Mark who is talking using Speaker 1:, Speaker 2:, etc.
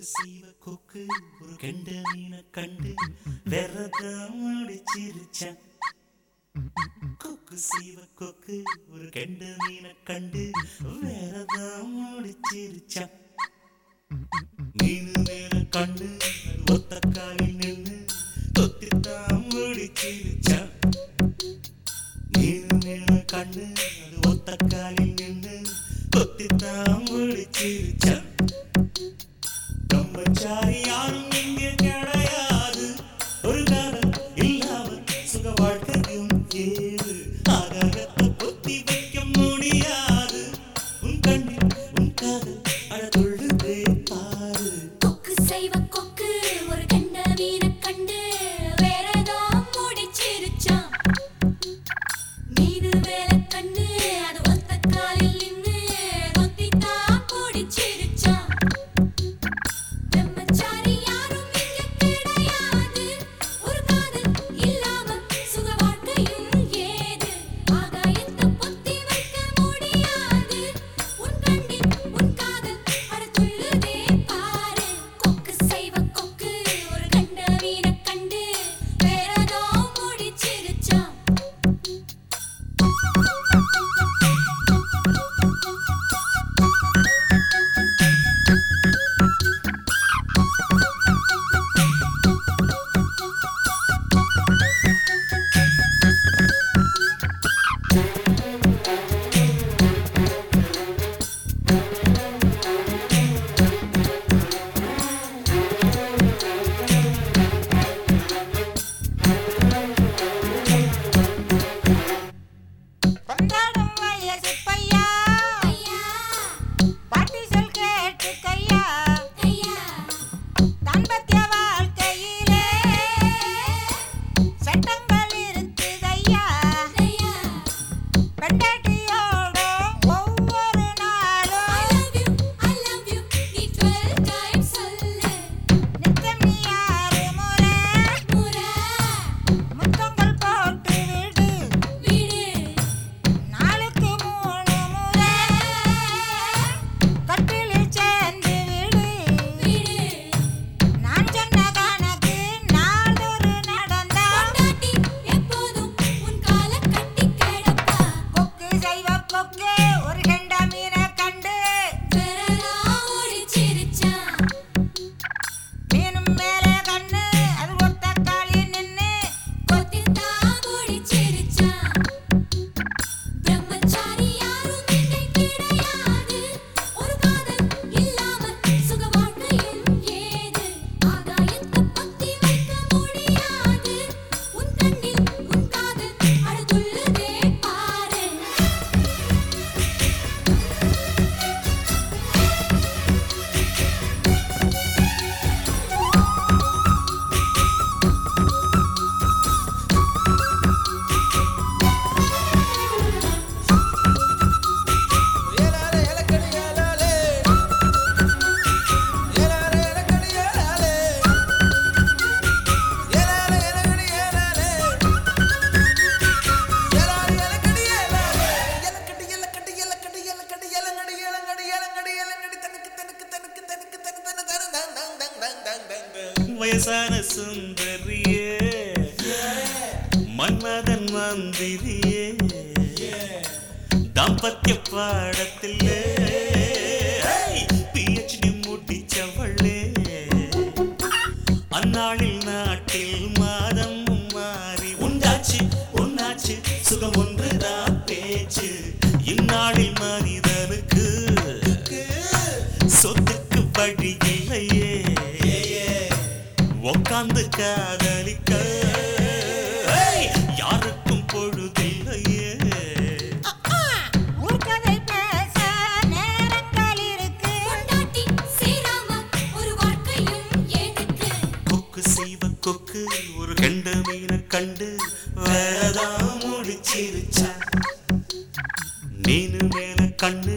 Speaker 1: கொக்கு சீவ கொக்கு ஒரு கெண்ட மீனை கண்டு விரதம் முடிச்சிருச்சான் கொக்கு சீவ கொக்கு ஒரு கெண்ட மீனை கண்டு வெறதாடி முடிச்சிருச்சான் மீனு மேல கண்டு அது ஒத்த காலில் நின்று தொத்தித்தான் சிரிச்சான் மீனு மேல கண்டு அது ஒத்த காலில் நின்று தொத்தித்தான் முடிச்சிருச்சான் பிரம்மச்சாரி யாரும் இங்கே கிடையாது. ஒரு காலம்
Speaker 2: இல்லாம சுக வாழ்க்கையும் ஏது? ஆகாயத்தை பொத்தி வைக்க முடியாது. உன் கண்ணில் உன் காதல் அழகொள்ளுதே
Speaker 3: தங்
Speaker 1: சுந்தரியே மன்மதன் மந்திரியே. தாம்பத்திய பாடத்திலே. பிஹெச்டி முடிச்சவளே. அந்நாளில் நாட்டில் மாதம் மாறி உண்டாச்சு உண்டாச்சு. சுகம் ஒன்றுதான் பேச்சு. இந்நாளில் மனிதனுக்கு சொத்துக்கு படியே உட்கார்ந்து காதலிக்க. யாருக்கும் பொழுதில்லையே. கொக்கு செய்வ கொக்கு ஒரு கண்ட மீனை கண்டு வேறதான் முடிச்சிருச்சா? நீனு மேல கண்ணு